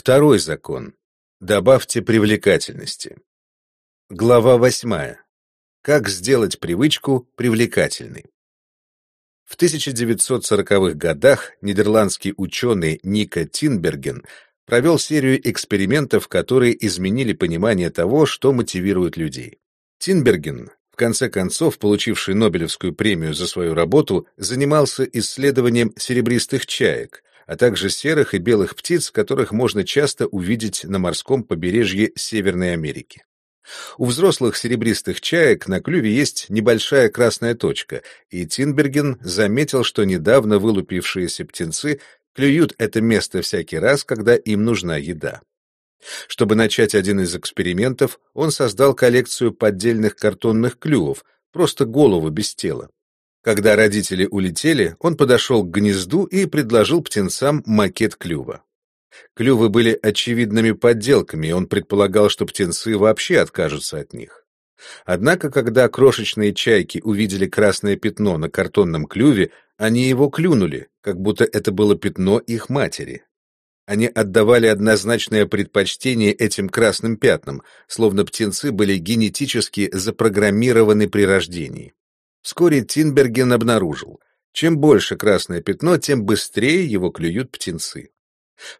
Второй закон. Добавьте привлекательности. Глава восьмая. Как сделать привычку привлекательной. В 1940-х годах нидерландский ученый Ника Тинберген провел серию экспериментов, которые изменили понимание того, что мотивирует людей. Тинберген, в конце концов получивший Нобелевскую премию за свою работу, занимался исследованием серебристых чаек, а также серых и белых птиц, которых можно часто увидеть на морском побережье Северной Америки. У взрослых серебристых чаек на клюве есть небольшая красная точка, и Тинберген заметил, что недавно вылупившиеся птенцы клюют это место всякий раз, когда им нужна еда. Чтобы начать один из экспериментов, он создал коллекцию поддельных картонных клювов, просто голову без тела. Когда родители улетели, он подошел к гнезду и предложил птенцам макет клюва. Клювы были очевидными подделками, и он предполагал, что птенцы вообще откажутся от них. Однако, когда крошечные чайки увидели красное пятно на картонном клюве, они его клюнули, как будто это было пятно их матери. Они отдавали однозначное предпочтение этим красным пятнам, словно птенцы были генетически запрограммированы при рождении. Вскоре Тинберген обнаружил, чем больше красное пятно, тем быстрее его клюют птенцы.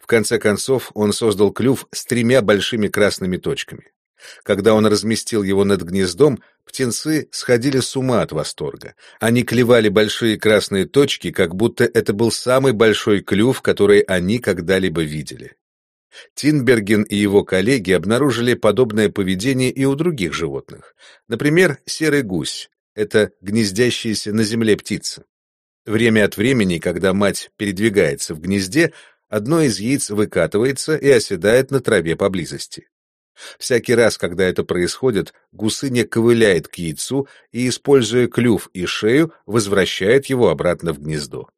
В конце концов, он создал клюв с тремя большими красными точками. Когда он разместил его над гнездом, птенцы сходили с ума от восторга. Они клевали большие красные точки, как будто это был самый большой клюв, который они когда-либо видели. Тинберген и его коллеги обнаружили подобное поведение и у других животных. Например, серый гусь — это гнездящаяся на земле птица. Время от времени, когда мать передвигается в гнезде, одно из яиц выкатывается и оседает на траве поблизости. Всякий раз, когда это происходит, гусыня ковыляет к яйцу и, используя клюв и шею, возвращает его обратно в гнездо.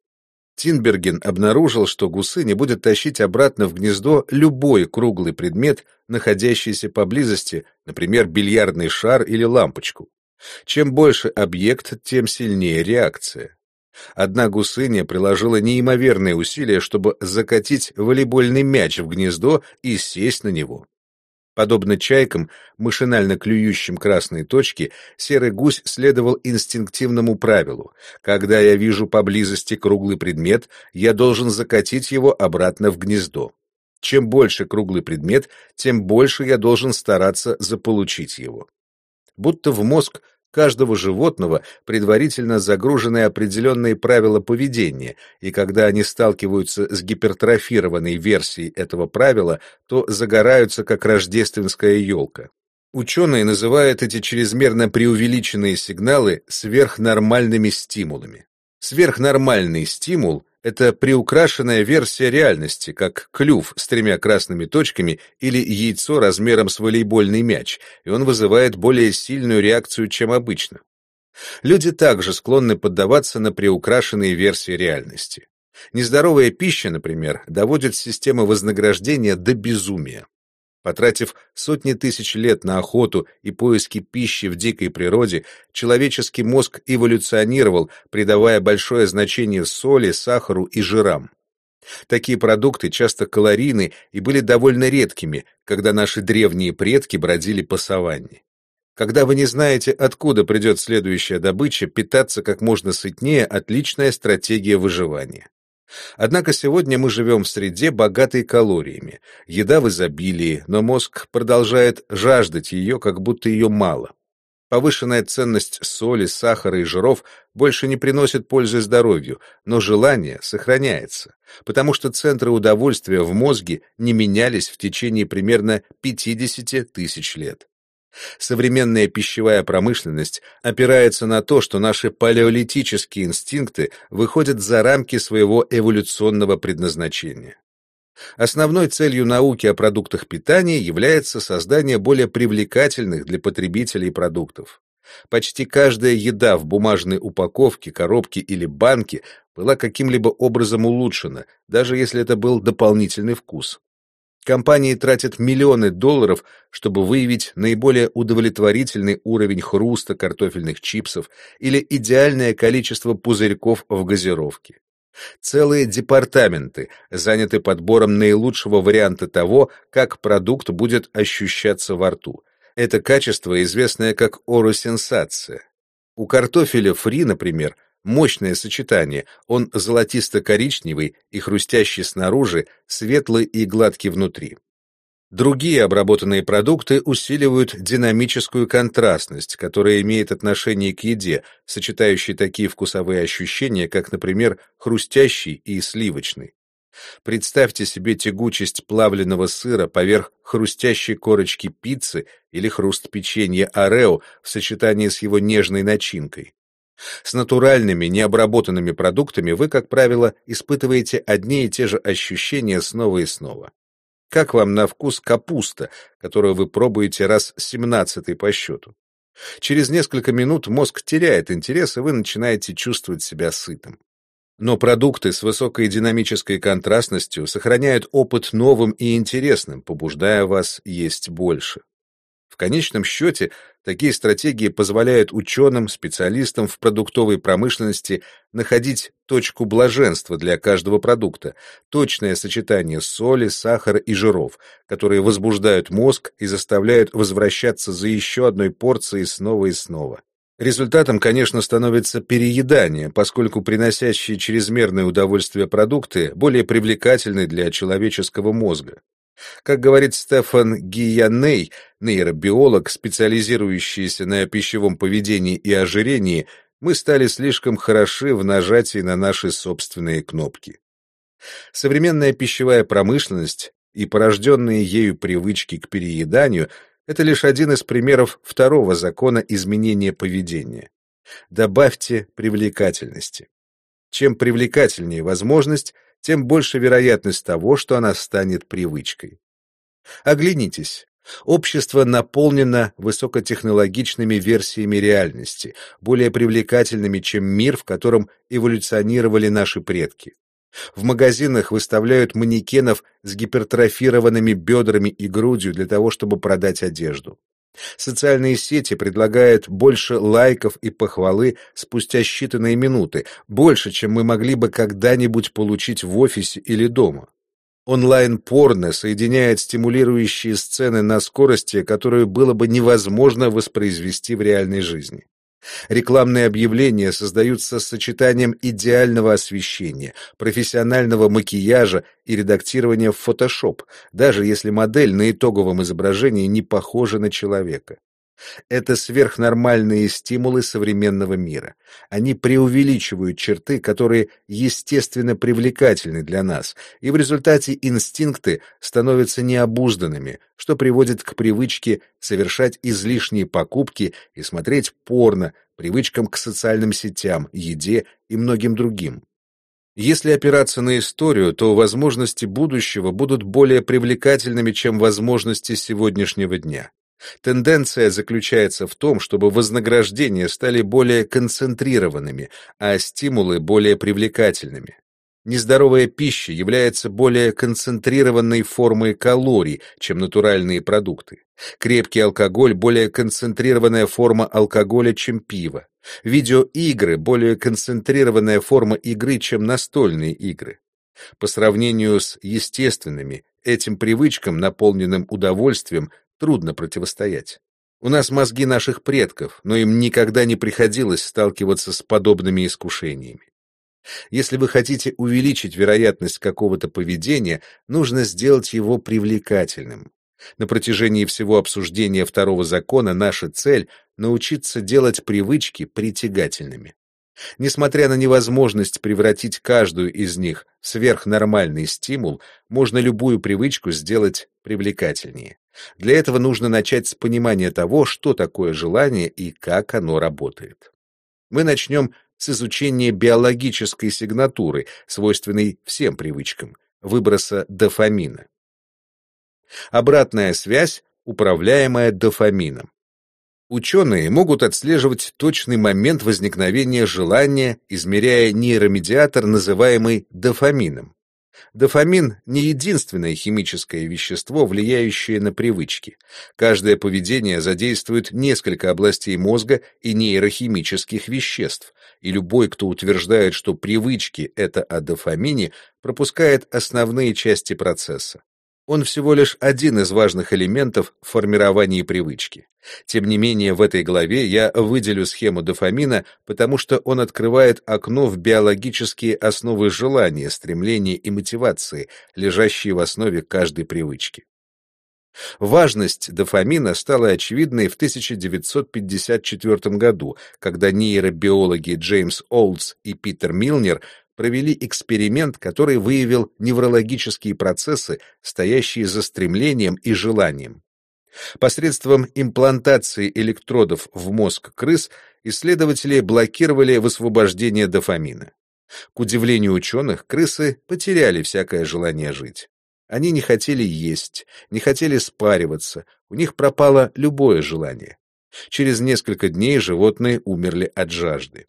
Тинберген обнаружил, что гусыня будет тащить обратно в гнездо любой круглый предмет, находящийся поблизости, например, бильярдный шар или лампочку. Чем больше объект, тем сильнее реакция. Одна гусыня приложила неимоверные усилия, чтобы закатить волейбольный мяч в гнездо и сесть на него. Подобно чайкам, машинально клюющим красные точки, серый гусь следовал инстинктивному правилу. Когда я вижу поблизости круглый предмет, я должен закатить его обратно в гнездо. Чем больше круглый предмет, тем больше я должен стараться заполучить его. Будто в мозг каждого животного предварительно загружены определенные правила поведения, и когда они сталкиваются с гипертрофированной версией этого правила, то загораются как рождественская елка. Ученые называют эти чрезмерно преувеличенные сигналы сверхнормальными стимулами. Сверхнормальный стимул это приукрашенная версия реальности, как клюв с тремя красными точками или яйцо размером с волейбольный мяч, и он вызывает более сильную реакцию, чем обычно. Люди также склонны поддаваться на приукрашенные версии реальности. Нездоровая пища, например, доводит систему вознаграждения до безумия. Потратив сотни тысяч лет на охоту и поиски пищи в дикой природе, человеческий мозг эволюционировал, придавая большое значение соли, сахару и жирам. Такие продукты часто калорийны и были довольно редкими, когда наши древние предки бродили по саванне. Когда вы не знаете, откуда придет следующая добыча, питаться как можно сытнее – отличная стратегия выживания. Однако сегодня мы живем в среде, богатой калориями. Еда в изобилии, но мозг продолжает жаждать ее, как будто ее мало. Повышенная ценность соли, сахара и жиров больше не приносит пользы здоровью, но желание сохраняется, потому что центры удовольствия в мозге не менялись в течение примерно 50 тысяч лет. Современная пищевая промышленность опирается на то, что наши палеолитические инстинкты выходят за рамки своего эволюционного предназначения. Основной целью науки о продуктах питания является создание более привлекательных для потребителей продуктов. Почти каждая еда в бумажной упаковке, коробке или банке была каким-либо образом улучшена, даже если это был дополнительный вкус. Компании тратят миллионы долларов, чтобы выявить наиболее удовлетворительный уровень хруста картофельных чипсов или идеальное количество пузырьков в газировке. Целые департаменты заняты подбором наилучшего варианта того, как продукт будет ощущаться во рту. Это качество, известное как оросенсация. У картофеля фри, например, мощное сочетание. Он золотисто-коричневый и хрустящий снаружи, светлый и гладкий внутри. Другие обработанные продукты усиливают динамическую контрастность, которая имеет отношение к еде, сочетающей такие вкусовые ощущения, как, например, хрустящий и сливочный. Представьте себе тягучесть плавленного сыра поверх хрустящей корочки пиццы или хруст печенья Орео в сочетании с его нежной начинкой. С натуральными, необработанными продуктами вы, как правило, испытываете одни и те же ощущения снова и снова. Как вам на вкус капуста, которую вы пробуете раз семнадцатый по счету? Через несколько минут мозг теряет интерес, и вы начинаете чувствовать себя сытым. Но продукты с высокой динамической контрастностью сохраняют опыт новым и интересным, побуждая вас есть больше. В конечном счете, такие стратегии позволяют ученым, специалистам в продуктовой промышленности находить точку блаженства для каждого продукта, точное сочетание соли, сахара и жиров, которые возбуждают мозг и заставляют возвращаться за еще одной порцией снова и снова. Результатом, конечно, становится переедание, поскольку приносящие чрезмерное удовольствие продукты более привлекательны для человеческого мозга. Как говорит Стефан Гияней, нейробиолог, специализирующийся на пищевом поведении и ожирении, мы стали слишком хороши в нажатии на наши собственные кнопки. Современная пищевая промышленность и порожденные ею привычки к перееданию – это лишь один из примеров второго закона изменения поведения. Добавьте привлекательности. Чем привлекательнее возможность, тем больше вероятность того, что она станет привычкой. Оглянитесь. Общество наполнено высокотехнологичными версиями реальности, более привлекательными, чем мир, в котором эволюционировали наши предки. В магазинах выставляют манекенов с гипертрофированными бедрами и грудью для того, чтобы продать одежду. Социальные сети предлагают больше лайков и похвалы спустя считанные минуты, больше, чем мы могли бы когда-нибудь получить в офисе или дома. Онлайн-порно соединяет стимулирующие сцены на скорости, которую было бы невозможно воспроизвести в реальной жизни. Рекламные объявления создаются с сочетанием идеального освещения, профессионального макияжа и редактирования в Photoshop, даже если модель на итоговом изображении не похожа на человека. Это сверхнормальные стимулы современного мира. Они преувеличивают черты, которые естественно привлекательны для нас, и в результате инстинкты становятся необузданными, что приводит к привычке совершать излишние покупки и смотреть порно, привычкам к социальным сетям, еде и многим другим. Если опираться на историю, то возможности будущего будут более привлекательными, чем возможности сегодняшнего дня. Тенденция заключается в том, чтобы вознаграждения стали более концентрированными, а стимулы более привлекательными. Нездоровая пища является более концентрированной формой калорий, чем натуральные продукты. Крепкий алкоголь – более концентрированная форма алкоголя, чем пиво. Видеоигры – более концентрированная форма игры, чем настольные игры. По сравнению с естественными, этим привычкам, наполненным удовольствием, трудно противостоять. У нас мозги наших предков, но им никогда не приходилось сталкиваться с подобными искушениями. Если вы хотите увеличить вероятность какого-то поведения, нужно сделать его привлекательным. На протяжении всего обсуждения второго закона наша цель — научиться делать привычки притягательными. Несмотря на невозможность превратить каждую из них в сверхнормальный стимул, можно любую привычку сделать привлекательнее. Для этого нужно начать с понимания того, что такое желание и как оно работает. Мы начнем с изучения биологической сигнатуры, свойственной всем привычкам, выброса дофамина. Обратная связь, управляемая дофамином. Ученые могут отслеживать точный момент возникновения желания, измеряя нейромедиатор, называемый дофамином. Дофамин — не единственное химическое вещество, влияющее на привычки. Каждое поведение задействует несколько областей мозга и нейрохимических веществ, и любой, кто утверждает, что привычки — это о дофамине, пропускает основные части процесса. Он всего лишь один из важных элементов в формировании привычки. Тем не менее, в этой главе я выделю схему дофамина, потому что он открывает окно в биологические основы желания, стремления и мотивации, лежащие в основе каждой привычки. Важность дофамина стала очевидной в 1954 году, когда нейробиологи Джеймс Олдс и Питер Милнер провели эксперимент, который выявил неврологические процессы, стоящие за стремлением и желанием. Посредством имплантации электродов в мозг крыс исследователи блокировали высвобождение дофамина. К удивлению ученых, крысы потеряли всякое желание жить. Они не хотели есть, не хотели спариваться, у них пропало любое желание. Через несколько дней животные умерли от жажды.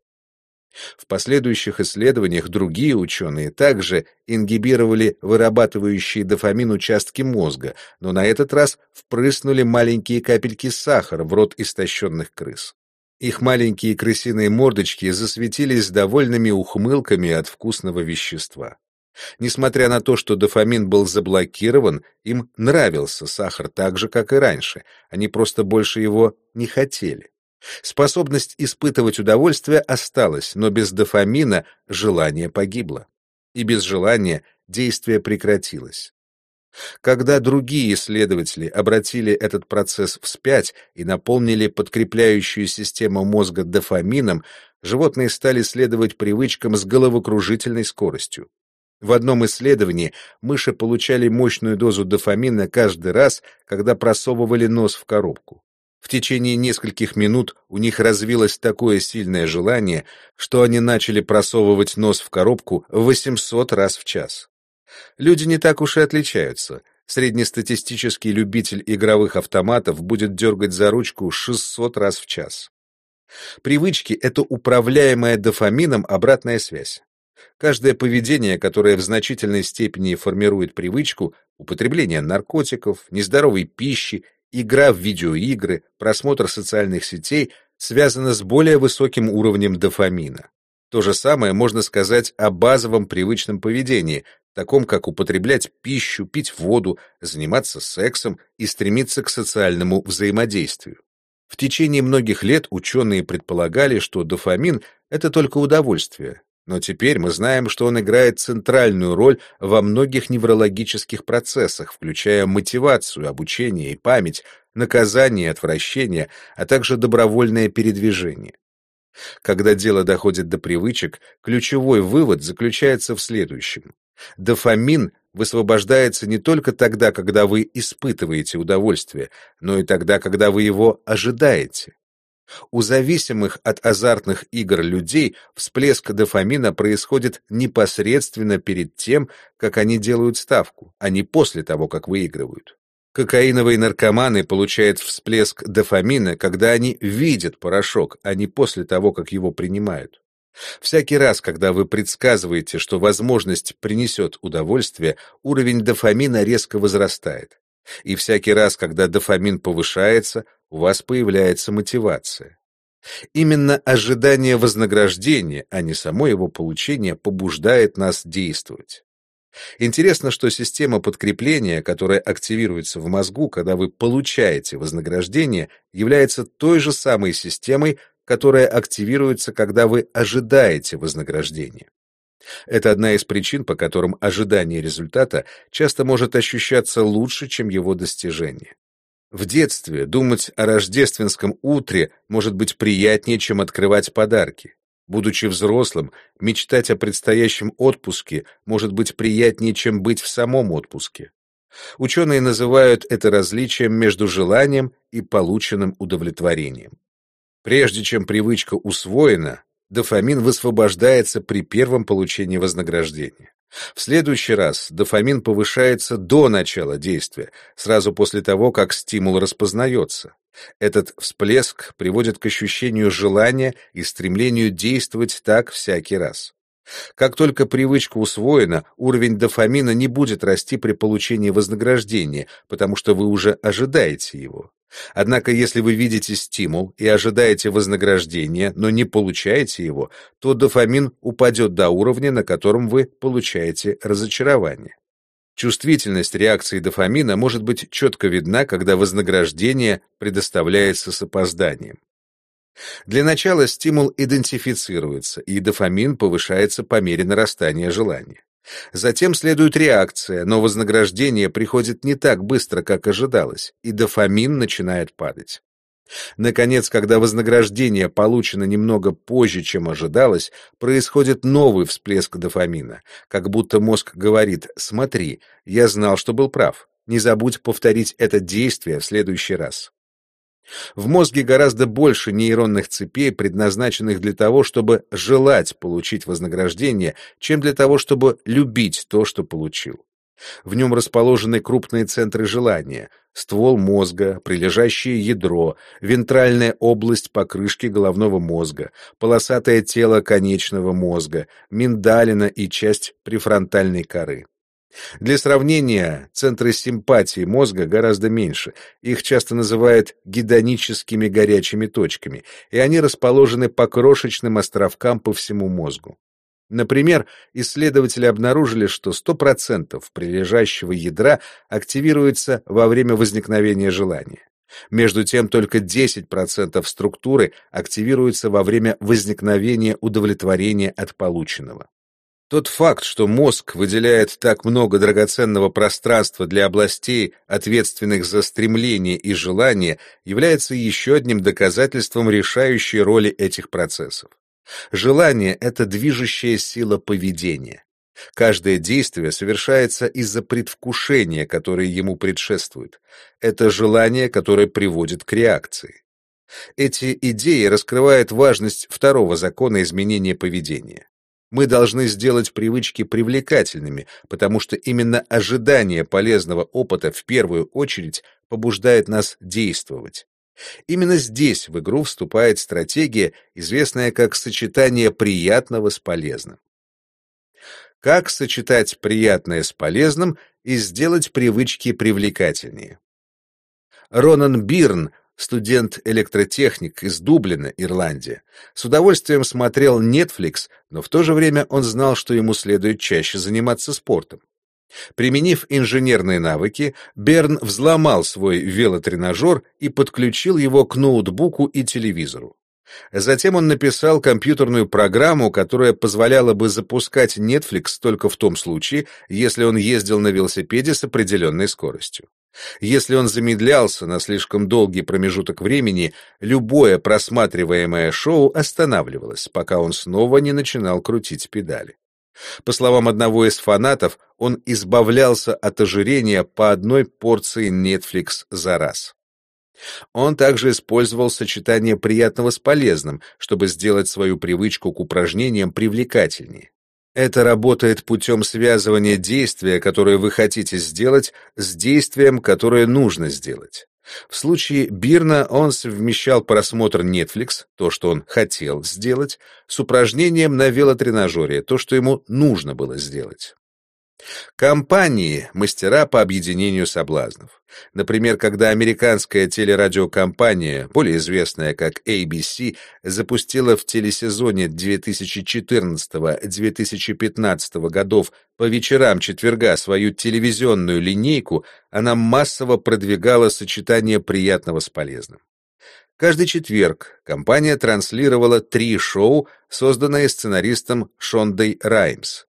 В последующих исследованиях другие ученые также ингибировали вырабатывающие дофамин участки мозга, но на этот раз впрыснули маленькие капельки сахара в рот истощенных крыс. Их маленькие крысиные мордочки засветились довольными ухмылками от вкусного вещества. Несмотря на то, что дофамин был заблокирован, им нравился сахар так же, как и раньше, они просто больше его не хотели. Способность испытывать удовольствие осталась, но без дофамина желание погибло. И без желания действие прекратилось. Когда другие исследователи обратили этот процесс вспять и наполнили подкрепляющую систему мозга дофамином, животные стали следовать привычкам с головокружительной скоростью. В одном исследовании мыши получали мощную дозу дофамина каждый раз, когда просовывали нос в коробку. В течение нескольких минут у них развилось такое сильное желание, что они начали просовывать нос в коробку 800 раз в час. Люди не так уж и отличаются. Среднестатистический любитель игровых автоматов будет дергать за ручку 600 раз в час. Привычки — это управляемая дофамином обратная связь. Каждое поведение, которое в значительной степени формирует привычку, употребление наркотиков, нездоровой пищи игра в видеоигры, просмотр социальных сетей связаны с более высоким уровнем дофамина. То же самое можно сказать о базовом привычном поведении, таком как употреблять пищу, пить воду, заниматься сексом и стремиться к социальному взаимодействию. В течение многих лет ученые предполагали, что дофамин — это только удовольствие, но теперь мы знаем, что он играет центральную роль во многих неврологических процессах, включая мотивацию, обучение и память, наказание отвращение, а также добровольное передвижение. Когда дело доходит до привычек, ключевой вывод заключается в следующем. Дофамин высвобождается не только тогда, когда вы испытываете удовольствие, но и тогда, когда вы его ожидаете. У зависимых от азартных игр людей всплеск дофамина происходит непосредственно перед тем, как они делают ставку, а не после того, как выигрывают. Кокаиновые наркоманы получают всплеск дофамина, когда они видят порошок, а не после того, как его принимают. Всякий раз, когда вы предсказываете, что возможность принесет удовольствие, уровень дофамина резко возрастает. И всякий раз, когда дофамин повышается, у вас появляется мотивация. Именно ожидание вознаграждения, а не само его получение, побуждает нас действовать. Интересно, что система подкрепления, которая активируется в мозгу, когда вы получаете вознаграждение, является той же самой системой, которая активируется, когда вы ожидаете вознаграждения. Это одна из причин, по которым ожидание результата часто может ощущаться лучше, чем его достижение. В детстве думать о рождественском утре может быть приятнее, чем открывать подарки. Будучи взрослым, мечтать о предстоящем отпуске может быть приятнее, чем быть в самом отпуске. Ученые называют это различием между желанием и полученным удовлетворением. Прежде чем привычка усвоена, дофамин высвобождается при первом получении вознаграждения. В следующий раз дофамин повышается до начала действия, сразу после того, как стимул распознается. Этот всплеск приводит к ощущению желания и стремлению действовать так всякий раз. Как только привычка усвоена, уровень дофамина не будет расти при получении вознаграждения, потому что вы уже ожидаете его. Однако, если вы видите стимул и ожидаете вознаграждения, но не получаете его, то дофамин упадет до уровня, на котором вы получаете разочарование. Чувствительность реакции дофамина может быть четко видна, когда вознаграждение предоставляется с опозданием. Для начала стимул идентифицируется, и дофамин повышается по мере нарастания желания. Затем следует реакция, но вознаграждение приходит не так быстро, как ожидалось, и дофамин начинает падать. Наконец, когда вознаграждение получено немного позже, чем ожидалось, происходит новый всплеск дофамина, как будто мозг говорит «Смотри, я знал, что был прав, не забудь повторить это действие в следующий раз». В мозге гораздо больше нейронных цепей, предназначенных для того, чтобы желать получить вознаграждение, чем для того, чтобы любить то, что получил. В нем расположены крупные центры желания, ствол мозга, прилежащее ядро, вентральная область покрышки головного мозга, полосатое тело конечного мозга, миндалина и часть префронтальной коры. Для сравнения, центры симпатии мозга гораздо меньше, их часто называют гедоническими горячими точками, и они расположены по крошечным островкам по всему мозгу. Например, исследователи обнаружили, что 100% прилежащего ядра активируется во время возникновения желания. Между тем, только 10% структуры активируются во время возникновения удовлетворения от полученного. Тот факт, что мозг выделяет так много драгоценного пространства для областей, ответственных за стремление и желание, является еще одним доказательством решающей роли этих процессов. Желание — это движущая сила поведения. Каждое действие совершается из-за предвкушения, которое ему предшествует. Это желание, которое приводит к реакции. Эти идеи раскрывают важность второго закона изменения поведения. Мы должны сделать привычки привлекательными, потому что именно ожидание полезного опыта в первую очередь побуждает нас действовать. Именно здесь в игру вступает стратегия, известная как сочетание приятного с полезным. Как сочетать приятное с полезным и сделать привычки привлекательнее? Ронан Бирн, студент-электротехник из Дублина, Ирландия, с удовольствием смотрел Netflix, но в то же время он знал, что ему следует чаще заниматься спортом. Применив инженерные навыки, Берн взломал свой велотренажер и подключил его к ноутбуку и телевизору. Затем он написал компьютерную программу, которая позволяла бы запускать Netflix только в том случае, если он ездил на велосипеде с определенной скоростью. Если он замедлялся на слишком долгий промежуток времени, любое просматриваемое шоу останавливалось, пока он снова не начинал крутить педали. По словам одного из фанатов, он избавлялся от ожирения по одной порции Netflix за раз. Он также использовал сочетание приятного с полезным, чтобы сделать свою привычку к упражнениям привлекательнее. Это работает путем связывания действия, которое вы хотите сделать, с действием, которое нужно сделать. В случае Бирна он совмещал просмотр Netflix, то, что он хотел сделать, с упражнением на велотренажере, то, что ему нужно было сделать. Компании — мастера по объединению соблазнов. Например, когда американская телерадиокомпания, более известная как ABC, запустила в телесезоне 2014-2015 годов по вечерам четверга свою телевизионную линейку, она массово продвигала сочетание приятного с полезным. Каждый четверг компания транслировала три шоу, созданные сценаристом Шондой Раймс.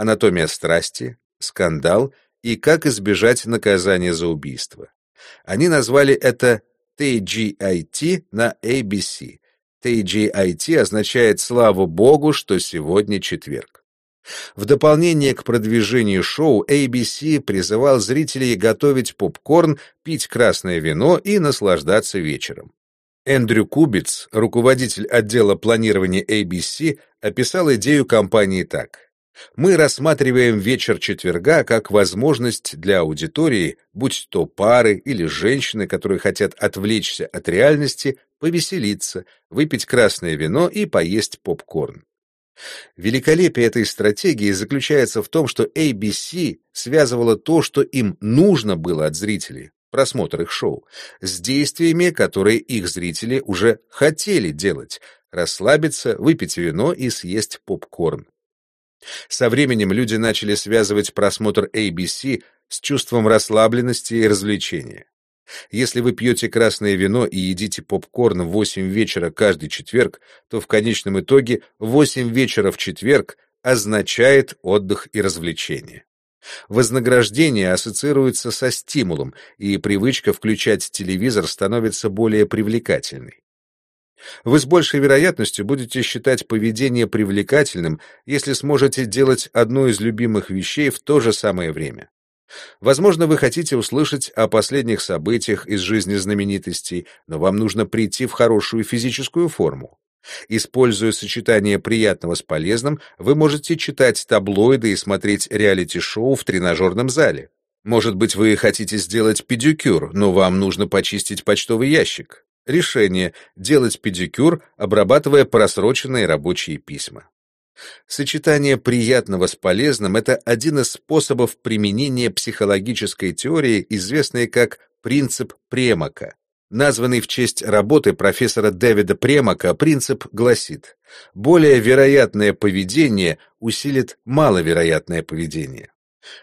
«Анатомия страсти», «Скандал» и «Как избежать наказания за убийство». Они назвали это TGIT на ABC. TGIT означает «Слава Богу, что сегодня четверг». В дополнение к продвижению шоу ABC призывал зрителей готовить попкорн, пить красное вино и наслаждаться вечером. Эндрю Кубиц, руководитель отдела планирования ABC, описал идею компании так. Мы рассматриваем вечер четверга как возможность для аудитории, будь то пары или женщины, которые хотят отвлечься от реальности, повеселиться, выпить красное вино и поесть попкорн. Великолепие этой стратегии заключается в том, что ABC связывала то, что им нужно было от зрителей, просмотр их шоу, с действиями, которые их зрители уже хотели делать, расслабиться, выпить вино и съесть попкорн. Со временем люди начали связывать просмотр ABC с чувством расслабленности и развлечения. Если вы пьете красное вино и едите попкорн в 8 вечера каждый четверг, то в конечном итоге 8 вечера в четверг означает отдых и развлечение. Вознаграждение ассоциируется со стимулом, и привычка включать телевизор становится более привлекательной. Вы с большей вероятностью будете считать поведение привлекательным, если сможете делать одну из любимых вещей в то же самое время. Возможно, вы хотите услышать о последних событиях из жизни знаменитостей, но вам нужно прийти в хорошую физическую форму. Используя сочетание приятного с полезным, вы можете читать таблоиды и смотреть реалити-шоу в тренажерном зале. Может быть, вы хотите сделать педикюр, но вам нужно почистить почтовый ящик. Решение – делать педикюр, обрабатывая просроченные рабочие письма. Сочетание приятного с полезным – это один из способов применения психологической теории, известной как принцип Премака. Названный в честь работы профессора Дэвида Премака, принцип гласит, более вероятное поведение усилит маловероятное поведение.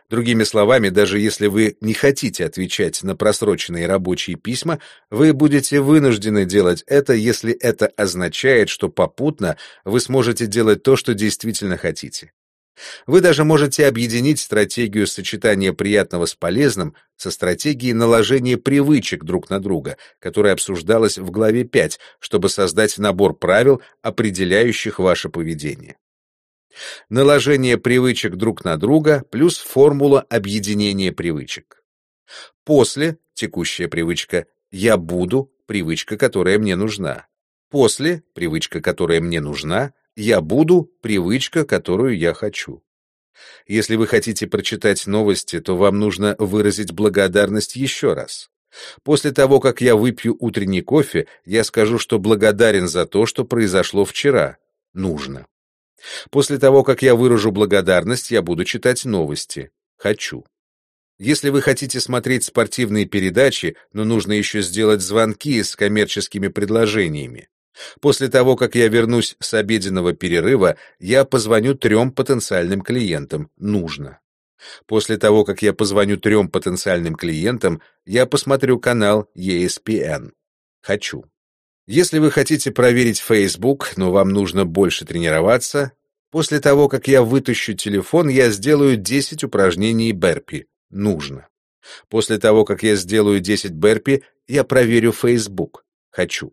Другими словами, даже если вы не хотите отвечать на просроченные рабочие письма, вы будете вынуждены делать это, если это означает, что попутно вы сможете делать то, что действительно хотите. Вы даже можете объединить стратегию сочетания приятного с полезным со стратегией наложения привычек друг на друга, которая обсуждалась в главе 5, чтобы создать набор правил, определяющих ваше поведение наложение привычек друг на друга плюс формула объединения привычек. После текущая привычка «я буду» привычка, которая мне нужна. После привычка, которая мне нужна, «я буду» привычка, которую я хочу. Если вы хотите прочитать новости, то вам нужно выразить благодарность еще раз. После того, как я выпью утренний кофе, я скажу, что благодарен за то, что произошло вчера. Нужно. После того, как я выражу благодарность, я буду читать новости. Хочу. Если вы хотите смотреть спортивные передачи, но нужно еще сделать звонки с коммерческими предложениями. После того, как я вернусь с обеденного перерыва, я позвоню трем потенциальным клиентам. Нужно. После того, как я позвоню трем потенциальным клиентам, я посмотрю канал ESPN. Хочу. Если вы хотите проверить Facebook, но вам нужно больше тренироваться, после того, как я вытащу телефон, я сделаю 10 упражнений Берпи. Нужно. После того, как я сделаю 10 Берпи, я проверю Facebook. Хочу.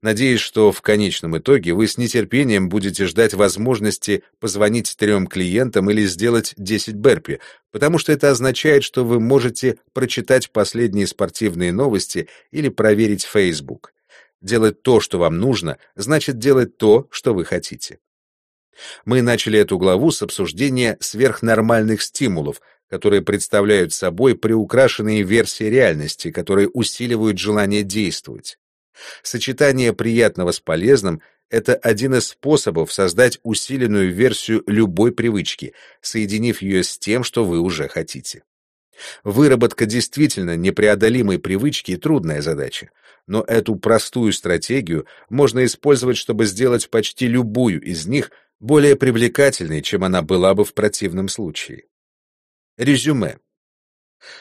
Надеюсь, что в конечном итоге вы с нетерпением будете ждать возможности позвонить трем клиентам или сделать 10 Берпи, потому что это означает, что вы можете прочитать последние спортивные новости или проверить Facebook. Делать то, что вам нужно, значит делать то, что вы хотите. Мы начали эту главу с обсуждения сверхнормальных стимулов, которые представляют собой приукрашенные версии реальности, которые усиливают желание действовать. Сочетание приятного с полезным — это один из способов создать усиленную версию любой привычки, соединив ее с тем, что вы уже хотите. Выработка действительно непреодолимой привычки — трудная задача, но эту простую стратегию можно использовать, чтобы сделать почти любую из них более привлекательной, чем она была бы в противном случае. Резюме.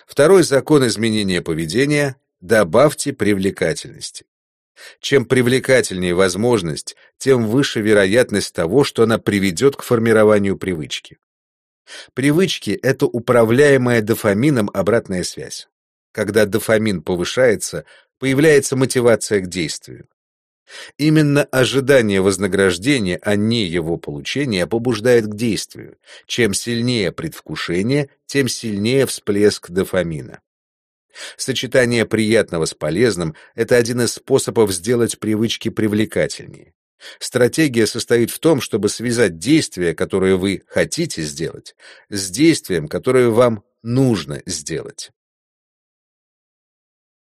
Второй закон изменения поведения — добавьте привлекательности. Чем привлекательнее возможность, тем выше вероятность того, что она приведет к формированию привычки. Привычки — это управляемая дофамином обратная связь. Когда дофамин повышается, появляется мотивация к действию. Именно ожидание вознаграждения, а не его получение, побуждает к действию. Чем сильнее предвкушение, тем сильнее всплеск дофамина. Сочетание приятного с полезным — это один из способов сделать привычки привлекательнее. Стратегия состоит в том, чтобы связать действие, которое вы хотите сделать, с действием, которое вам нужно сделать.